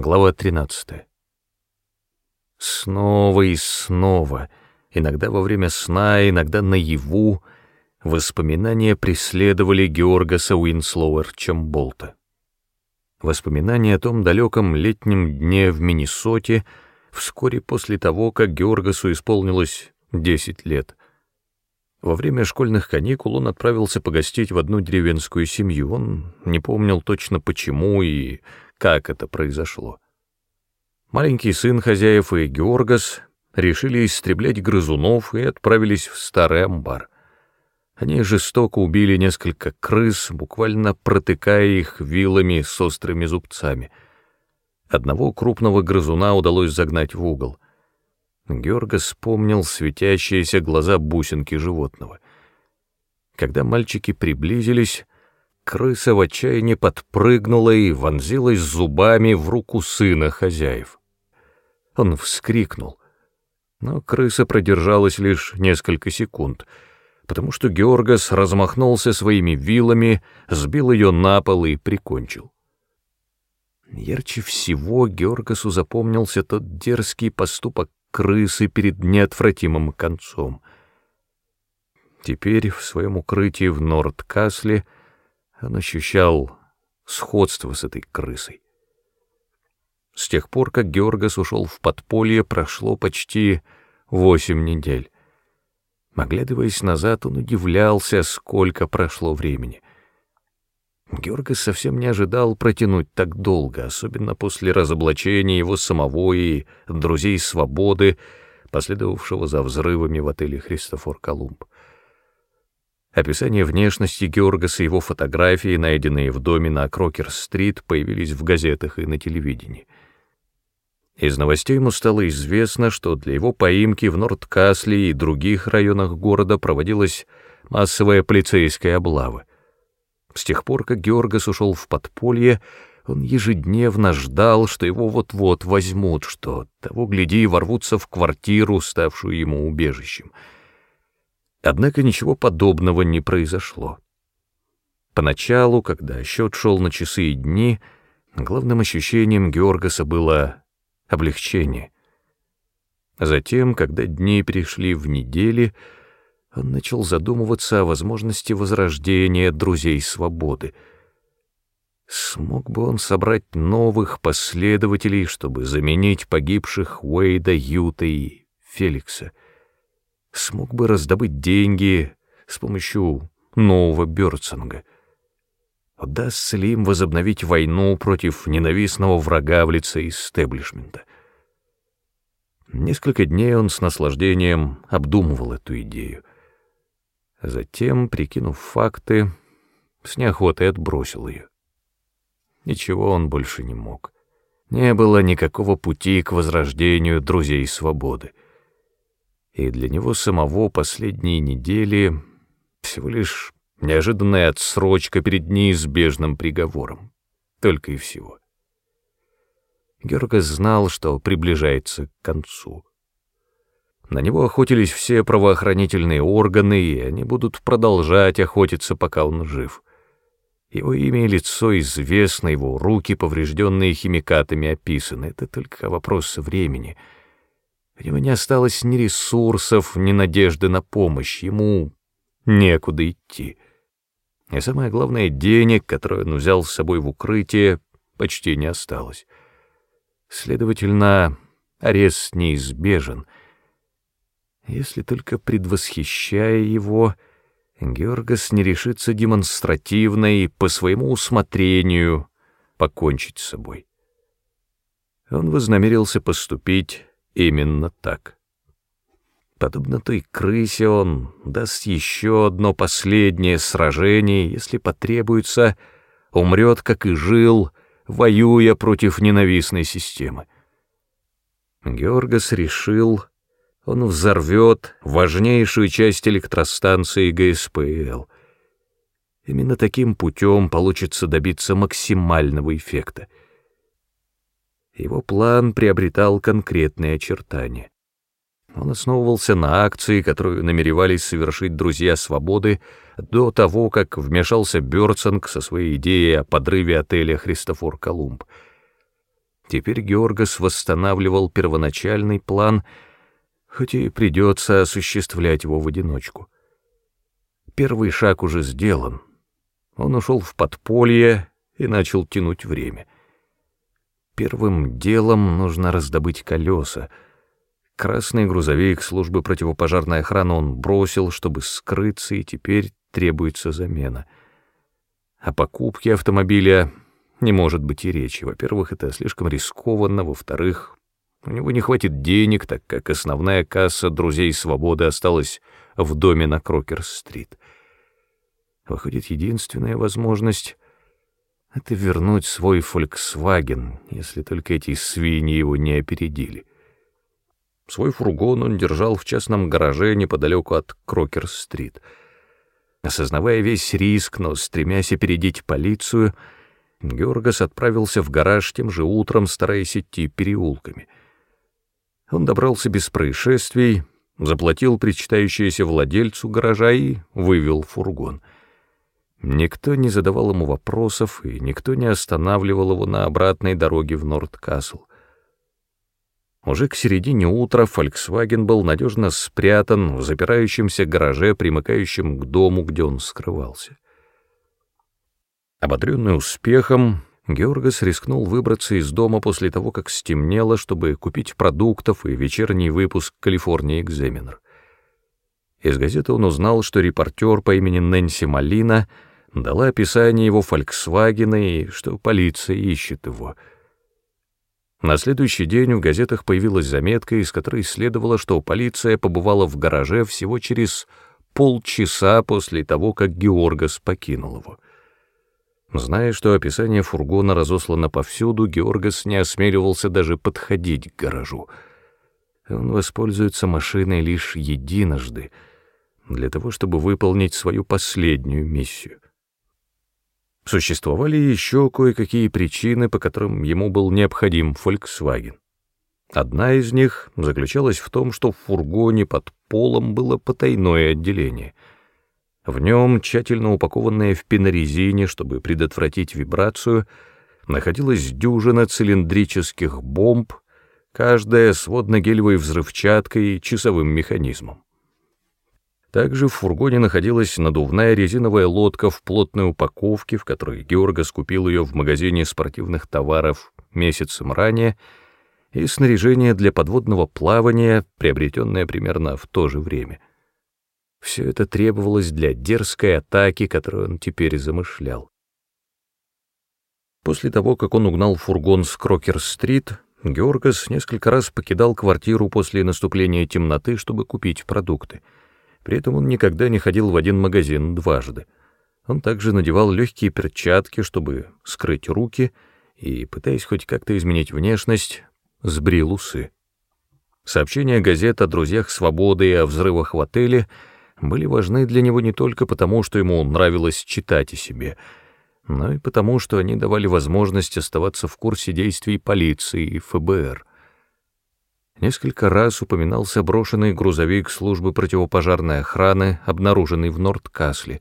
Глава 13. Снова и снова, иногда во время сна, иногда наяву, воспоминания преследовали Георгаса Уинслоу Арчамболта. Воспоминания о том далеком летнем дне в Миннесоте вскоре после того, как Георгасу исполнилось 10 лет. Во время школьных каникул он отправился погостить в одну деревенскую семью. Он не помнил точно почему и как это произошло. Маленький сын хозяев и Георгас решили истреблять грызунов и отправились в старый амбар. Они жестоко убили несколько крыс, буквально протыкая их вилами с острыми зубцами. Одного крупного грызуна удалось загнать в угол. Георгас вспомнил светящиеся глаза бусинки животного. Когда мальчики приблизились, крыса в отчаянии подпрыгнула и вонзилась зубами в руку сына хозяев. Он вскрикнул, но крыса продержалась лишь несколько секунд, потому что Георгас размахнулся своими вилами, сбил ее на пол и прикончил. Ярче всего Георгасу запомнился тот дерзкий поступок крысы перед неотвратимым концом. Теперь в своем укрытии в Нордкасле — он ощущал сходство с этой крысой. С тех пор, как Георгас ушел в подполье, прошло почти восемь недель. Оглядываясь назад, он удивлялся, сколько прошло времени. Георгас совсем не ожидал протянуть так долго, особенно после разоблачения его самого и друзей свободы, последовавшего за взрывами в отеле «Христофор Колумб». Описание внешности Георгаса и его фотографии, найденные в доме на Крокер-стрит, появились в газетах и на телевидении. Из новостей ему стало известно, что для его поимки в Нордкасле и других районах города проводилась массовая полицейская облава. С тех пор, как Георгас ушел в подполье, он ежедневно ждал, что его вот-вот возьмут, что, того гляди, ворвутся в квартиру, ставшую ему убежищем — Однако ничего подобного не произошло. Поначалу, когда счет шел на часы и дни, главным ощущением Георгаса было облегчение. Затем, когда дни перешли в недели, он начал задумываться о возможности возрождения друзей свободы. Смог бы он собрать новых последователей, чтобы заменить погибших Уэйда, Юта и Феликса — смог бы раздобыть деньги с помощью нового Бёрцинга. Удастся ли им возобновить войну против ненавистного врага в лице истеблишмента? Несколько дней он с наслаждением обдумывал эту идею. Затем, прикинув факты, с неохотой отбросил ее. Ничего он больше не мог. Не было никакого пути к возрождению друзей свободы и для него самого последние недели всего лишь неожиданная отсрочка перед неизбежным приговором. Только и всего. Георгас знал, что приближается к концу. На него охотились все правоохранительные органы, и они будут продолжать охотиться, пока он жив. Его имя и лицо известно, его руки, поврежденные химикатами, описаны. Это только вопрос времени — у него не осталось ни ресурсов, ни надежды на помощь, ему некуда идти. И самое главное, денег, которые он взял с собой в укрытие, почти не осталось. Следовательно, арест неизбежен. Если только предвосхищая его, Георгас не решится демонстративно и по своему усмотрению покончить с собой. Он вознамерился поступить Именно так. Подобно той крысе он даст еще одно последнее сражение, если потребуется, умрет, как и жил, воюя против ненавистной системы. Георгас решил, он взорвет важнейшую часть электростанции ГСПЛ. Именно таким путем получится добиться максимального эффекта — его план приобретал конкретные очертания. Он основывался на акции, которую намеревались совершить друзья свободы до того, как вмешался Бёрцинг со своей идеей о подрыве отеля «Христофор Колумб». Теперь Георгас восстанавливал первоначальный план, хоть и придется осуществлять его в одиночку. Первый шаг уже сделан. Он ушел в подполье и начал тянуть время. Первым делом нужно раздобыть колеса. Красный грузовик службы противопожарной охраны он бросил, чтобы скрыться, и теперь требуется замена. О покупке автомобиля не может быть и речи. Во-первых, это слишком рискованно, во-вторых, у него не хватит денег, так как основная касса «Друзей свободы» осталась в доме на Крокер-стрит. Выходит, единственная возможность — это вернуть свой «Фольксваген», если только эти свиньи его не опередили. Свой фургон он держал в частном гараже неподалеку от Крокер-стрит. Осознавая весь риск, но стремясь опередить полицию — Георгас отправился в гараж тем же утром, стараясь идти переулками. Он добрался без происшествий, заплатил причитающееся владельцу гаража и вывел фургон. Никто не задавал ему вопросов, и никто не останавливал его на обратной дороге в Нордкасл. Уже к середине утра Volkswagen был надежно спрятан в запирающемся гараже, примыкающем к дому, где он скрывался. Ободренный успехом, Георгас рискнул выбраться из дома после того, как стемнело, чтобы купить продуктов и вечерний выпуск «Калифорния Экзаменер». Из газеты он узнал, что репортер по имени Нэнси Малина дала описание его «Фольксвагена» и что полиция ищет его. На следующий день в газетах появилась заметка, из которой следовало, что полиция побывала в гараже всего через полчаса после того, как Георгас покинул его. Зная, что описание фургона разослано повсюду, Георгас не осмеливался даже подходить к гаражу. Он воспользуется машиной лишь единожды, для того, чтобы выполнить свою последнюю миссию. Существовали еще кое-какие причины, по которым ему был необходим Volkswagen. Одна из них заключалась в том, что в фургоне под полом было потайное отделение — в нем, тщательно упакованная в пенорезине, чтобы предотвратить вибрацию, находилась дюжина цилиндрических бомб, каждая с водно-гелевой взрывчаткой и часовым механизмом. Также в фургоне находилась надувная резиновая лодка в плотной упаковке, в которой Георга скупил ее в магазине спортивных товаров месяцем ранее, и снаряжение для подводного плавания, приобретенное примерно в то же время — все это требовалось для дерзкой атаки, которую он теперь замышлял. После того, как он угнал фургон с Крокер-стрит, Георгас несколько раз покидал квартиру после наступления темноты, чтобы купить продукты. При этом он никогда не ходил в один магазин дважды. Он также надевал легкие перчатки, чтобы скрыть руки, и, пытаясь хоть как-то изменить внешность, сбрил усы. Сообщения газет о друзьях свободы и о взрывах в отеле — были важны для него не только потому, что ему нравилось читать о себе, но и потому, что они давали возможность оставаться в курсе действий полиции и ФБР. Несколько раз упоминался брошенный грузовик службы противопожарной охраны, обнаруженный в Нордкасле,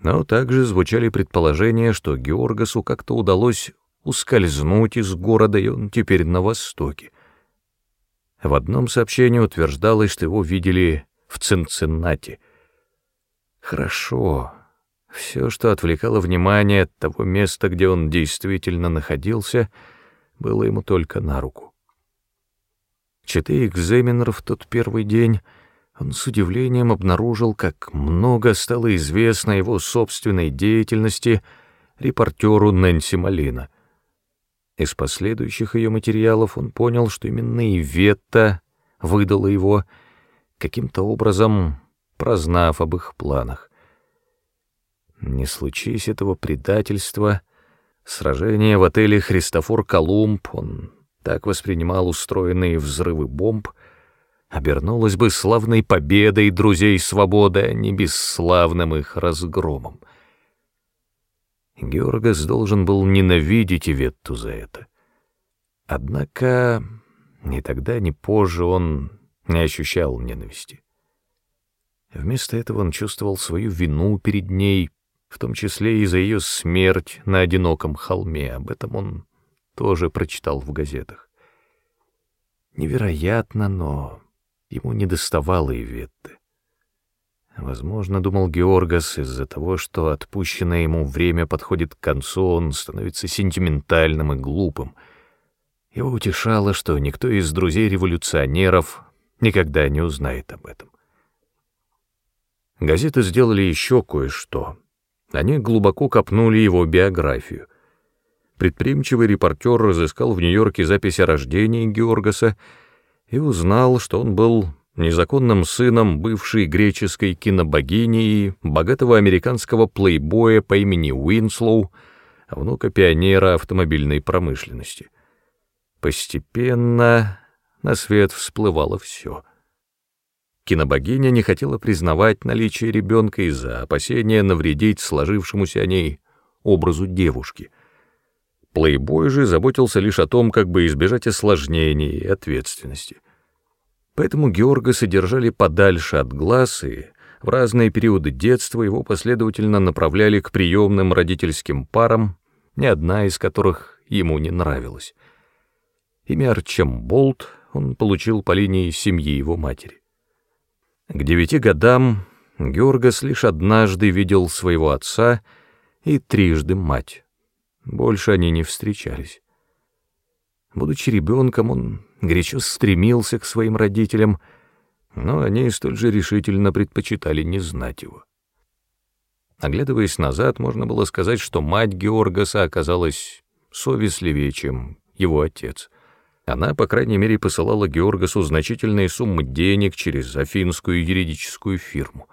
но также звучали предположения, что Георгасу как-то удалось ускользнуть из города, и он теперь на востоке. В одном сообщении утверждалось, что его видели в Цинциннати. Хорошо. Все, что отвлекало внимание от того места, где он действительно находился, было ему только на руку. Читая экзаменер в тот первый день, он с удивлением обнаружил, как много стало известно его собственной деятельности репортеру Нэнси Малина. Из последующих ее материалов он понял, что именно Иветта выдала его — каким-то образом прознав об их планах. Не случись этого предательства, сражение в отеле «Христофор Колумб», он так воспринимал устроенные взрывы бомб, обернулось бы славной победой друзей свободы, а не бесславным их разгромом. Георгас должен был ненавидеть Иветту за это. Однако ни тогда, ни позже он не ощущал ненависти. Вместо этого он чувствовал свою вину перед ней, в том числе и за ее смерть на одиноком холме. Об этом он тоже прочитал в газетах. Невероятно, но ему не доставало и ветты. Возможно, думал Георгас, из-за того, что отпущенное ему время подходит к концу, он становится сентиментальным и глупым. Его утешало, что никто из друзей-революционеров никогда не узнает об этом. Газеты сделали еще кое-что. Они глубоко копнули его биографию. Предприимчивый репортер разыскал в Нью-Йорке запись о рождении Георгаса и узнал, что он был незаконным сыном бывшей греческой кинобогини и богатого американского плейбоя по имени Уинслоу, внука пионера автомобильной промышленности. Постепенно на свет всплывало все. Кинобогиня не хотела признавать наличие ребенка из-за опасения навредить сложившемуся о ней образу девушки. Плейбой же заботился лишь о том, как бы избежать осложнений и ответственности. Поэтому Георга содержали подальше от глаз, и в разные периоды детства его последовательно направляли к приемным родительским парам, ни одна из которых ему не нравилась. Имя Арчамболт он получил по линии семьи его матери. К девяти годам Георгас лишь однажды видел своего отца и трижды мать. Больше они не встречались. Будучи ребенком, он горячо стремился к своим родителям, но они столь же решительно предпочитали не знать его. Оглядываясь назад, можно было сказать, что мать Георгаса оказалась совестливее, чем его отец. Она, по крайней мере, посылала Георгасу значительные суммы денег через афинскую юридическую фирму.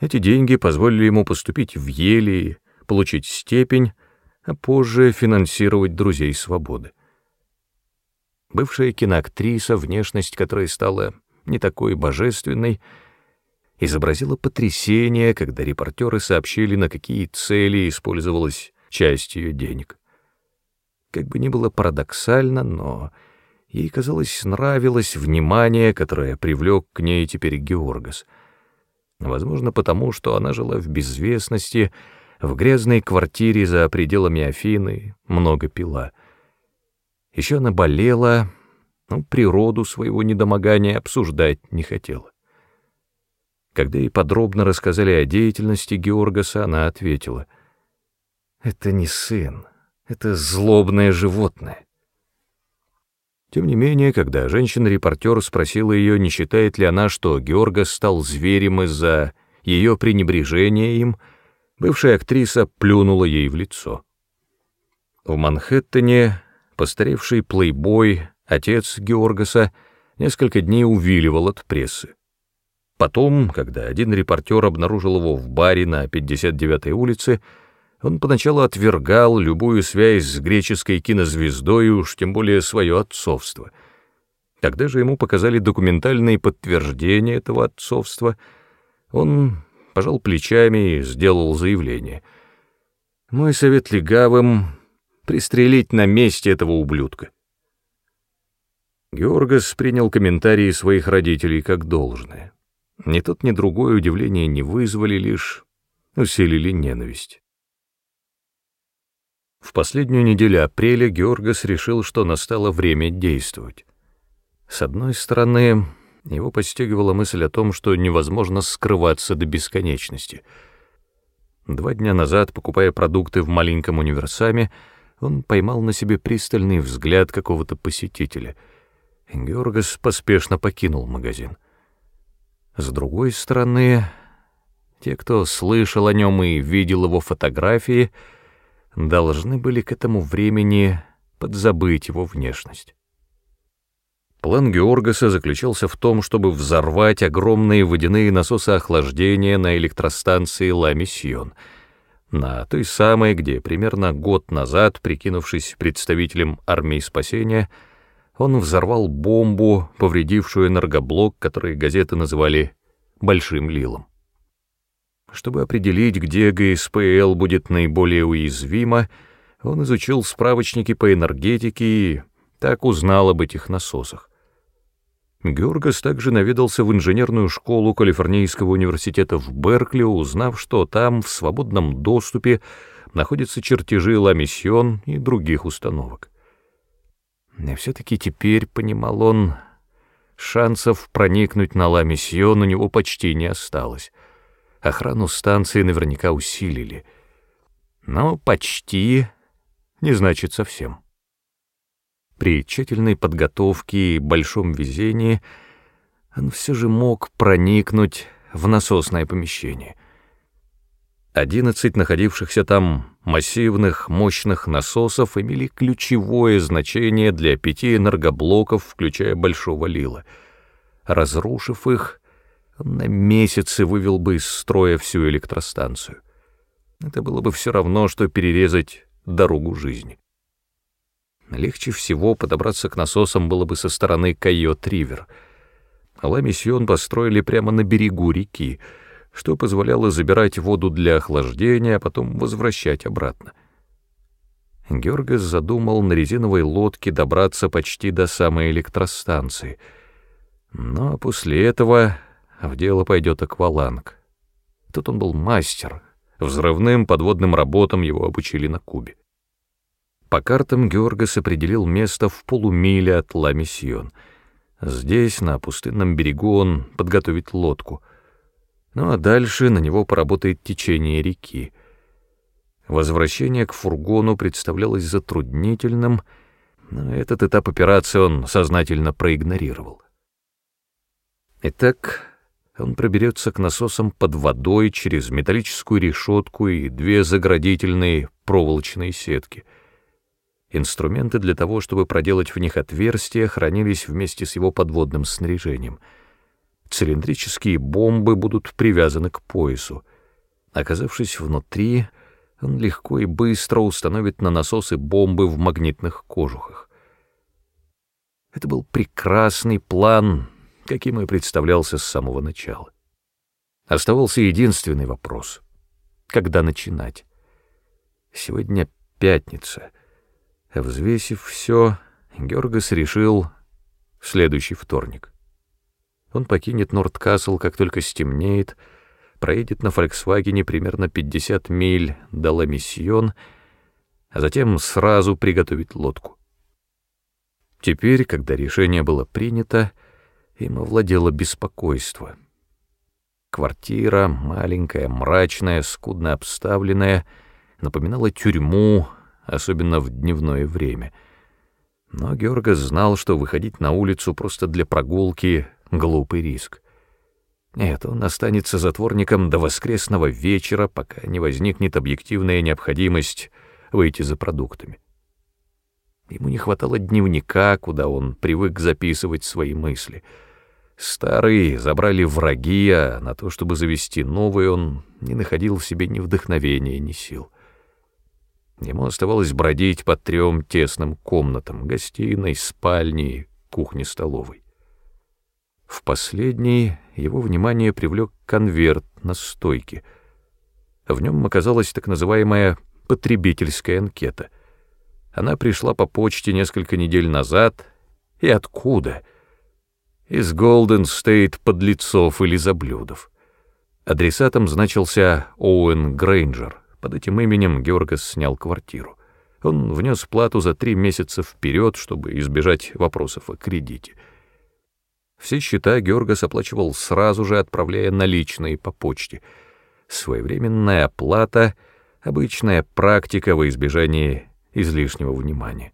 Эти деньги позволили ему поступить в Ели, получить степень, а позже финансировать друзей свободы. Бывшая киноактриса, внешность которой стала не такой божественной, изобразила потрясение, когда репортеры сообщили, на какие цели использовалась часть ее денег. Как бы ни было парадоксально, но ей, казалось, нравилось внимание, которое привлек к ней теперь Георгас. Возможно, потому что она жила в безвестности, в грязной квартире за пределами Афины, много пила — еще она болела, но природу своего недомогания обсуждать не хотела. Когда ей подробно рассказали о деятельности Георгаса, она ответила, «Это не сын, это злобное животное». Тем не менее, когда женщина-репортер спросила ее, не считает ли она, что Георгас стал зверем из-за ее пренебрежения им, бывшая актриса плюнула ей в лицо. В Манхэттене Постаревший плейбой, отец Георгаса, несколько дней увиливал от прессы. Потом, когда один репортер обнаружил его в баре на 59-й улице, он поначалу отвергал любую связь с греческой кинозвездой, уж тем более свое отцовство. Когда же ему показали документальные подтверждения этого отцовства, он пожал плечами и сделал заявление. «Мой совет легавым пристрелить на месте этого ублюдка. Георгас принял комментарии своих родителей как должное. Ни тот, ни другое удивление не вызвали, лишь усилили ненависть. В последнюю неделю апреля Георгас решил, что настало время действовать. С одной стороны, его подстегивала мысль о том, что невозможно скрываться до бесконечности. Два дня назад, покупая продукты в маленьком универсаме, он поймал на себе пристальный взгляд какого-то посетителя. Георгас поспешно покинул магазин. С другой стороны, те, кто слышал о нем и видел его фотографии, должны были к этому времени подзабыть его внешность. План Георгаса заключался в том, чтобы взорвать огромные водяные насосы охлаждения на электростанции Ла-Миссион — на той самой, где примерно год назад, прикинувшись представителем армии спасения, он взорвал бомбу, повредившую энергоблок, который газеты называли «большим лилом». Чтобы определить, где ГСПЛ будет наиболее уязвимо, он изучил справочники по энергетике и так узнал об этих насосах. Георгас также наведался в инженерную школу Калифорнийского университета в Беркли, узнав, что там в свободном доступе находятся чертежи Ла и других установок. И все-таки теперь, понимал он, шансов проникнуть на Ла-Миссион у него почти не осталось. Охрану станции наверняка усилили. Но почти не значит совсем. При тщательной подготовке и большом везении он все же мог проникнуть в насосное помещение. Одиннадцать находившихся там массивных, мощных насосов имели ключевое значение для пяти энергоблоков, включая Большого Лила. Разрушив их, на месяцы вывел бы из строя всю электростанцию. Это было бы все равно, что перерезать дорогу жизни. Легче всего подобраться к насосам было бы со стороны Кайот-Ривер. Ла-Миссион построили прямо на берегу реки, что позволяло забирать воду для охлаждения, а потом возвращать обратно. Георгас задумал на резиновой лодке добраться почти до самой электростанции. Но после этого в дело пойдет акваланг. Тут он был мастер. Взрывным подводным работам его обучили на Кубе. По картам Георгас определил место в полумиле от Ла-Миссион. Здесь, на пустынном берегу, он подготовит лодку. Ну а дальше на него поработает течение реки. Возвращение к фургону представлялось затруднительным, но этот этап операции он сознательно проигнорировал. Итак, он проберется к насосам под водой через металлическую решетку и две заградительные проволочные сетки — Инструменты для того, чтобы проделать в них отверстия, хранились вместе с его подводным снаряжением. Цилиндрические бомбы будут привязаны к поясу. Оказавшись внутри, он легко и быстро установит на насосы бомбы в магнитных кожухах. Это был прекрасный план, каким и представлялся с самого начала. Оставался единственный вопрос — когда начинать? Сегодня пятница — Взвесив все, Георгас решил в следующий вторник. Он покинет Нордкасл, как только стемнеет, проедет на «Фольксвагене» примерно 50 миль до Ламиссион, а затем сразу приготовит лодку. Теперь, когда решение было принято, им овладело беспокойство. Квартира, маленькая, мрачная, скудно обставленная, напоминала тюрьму, особенно в дневное время. Но Георгас знал, что выходить на улицу просто для прогулки — глупый риск. Нет, он останется затворником до воскресного вечера, пока не возникнет объективная необходимость выйти за продуктами. Ему не хватало дневника, куда он привык записывать свои мысли. Старый забрали враги, а на то, чтобы завести новый, он не находил в себе ни вдохновения, ни сил. Ему оставалось бродить по трем тесным комнатам — гостиной, спальней, кухне-столовой. В последней его внимание привлек конверт на стойке. В нем оказалась так называемая потребительская анкета. Она пришла по почте несколько недель назад. И откуда? Из Голден Стейт подлецов или заблюдов. Адресатом значился Оуэн Грейнджер, под этим именем Георгас снял квартиру. Он внес плату за три месяца вперед, чтобы избежать вопросов о кредите. Все счета Георгас оплачивал сразу же, отправляя наличные по почте. Своевременная оплата — обычная практика во избежание излишнего внимания.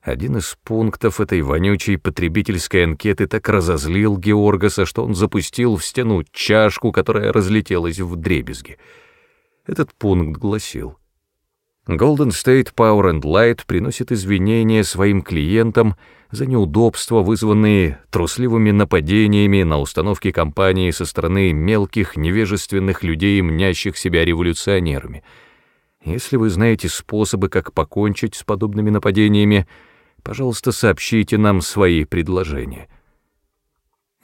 Один из пунктов этой вонючей потребительской анкеты так разозлил Георгаса, что он запустил в стену чашку, которая разлетелась в дребезги — этот пункт гласил Golden State Power and Light приносит извинения своим клиентам за неудобства, вызванные трусливыми нападениями на установки компании со стороны мелких невежественных людей, мнящих себя революционерами. Если вы знаете способы, как покончить с подобными нападениями, пожалуйста, сообщите нам свои предложения.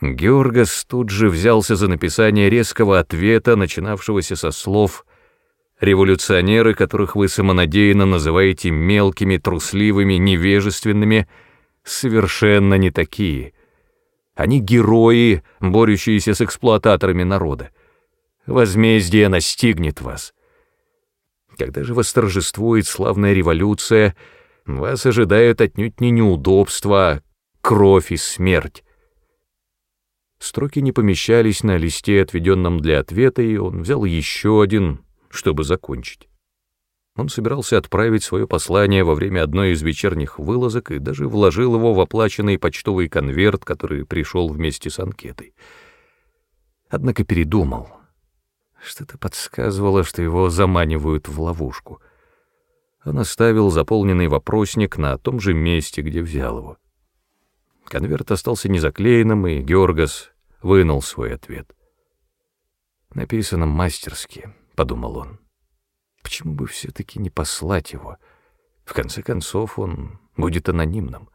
Георгас тут же взялся за написание резкого ответа, начинавшегося со слов Революционеры, которых вы самонадеянно называете мелкими, трусливыми, невежественными, совершенно не такие. Они герои, борющиеся с эксплуататорами народа. Возмездие настигнет вас. Когда же восторжествует славная революция, Вас ожидают отнюдь не неудобства, а кровь и смерть. Строки не помещались на листе, отведенном для ответа, и он взял еще один, чтобы закончить. Он собирался отправить свое послание во время одной из вечерних вылазок и даже вложил его в оплаченный почтовый конверт, который пришел вместе с анкетой. Однако передумал. Что-то подсказывало, что его заманивают в ловушку. Он оставил заполненный вопросник на том же месте, где взял его. Конверт остался незаклеенным, и Георгас вынул свой ответ. «Написано мастерски», — подумал он. «Почему бы все-таки не послать его? В конце концов, он будет анонимным».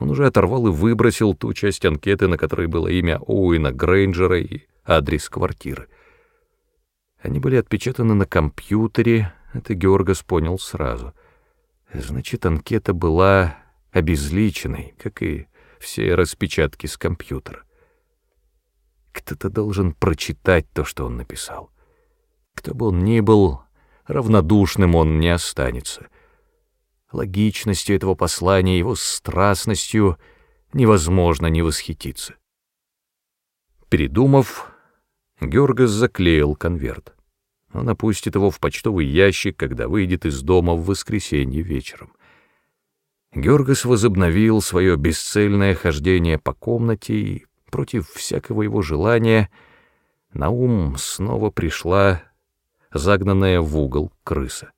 Он уже оторвал и выбросил ту часть анкеты, на которой было имя Оуэна Грейнджера и адрес квартиры. Они были отпечатаны на компьютере, это Георгас понял сразу. Значит, анкета была обезличенной, как и все распечатки с компьютера. Кто-то должен прочитать то, что он написал. Кто бы он ни был, равнодушным он не останется. Логичностью этого послания, его страстностью невозможно не восхититься. Передумав, Георгас заклеил конверт. Он опустит его в почтовый ящик, когда выйдет из дома в воскресенье вечером. Георгас возобновил свое бесцельное хождение по комнате, и против всякого его желания на ум снова пришла загнанная в угол крыса.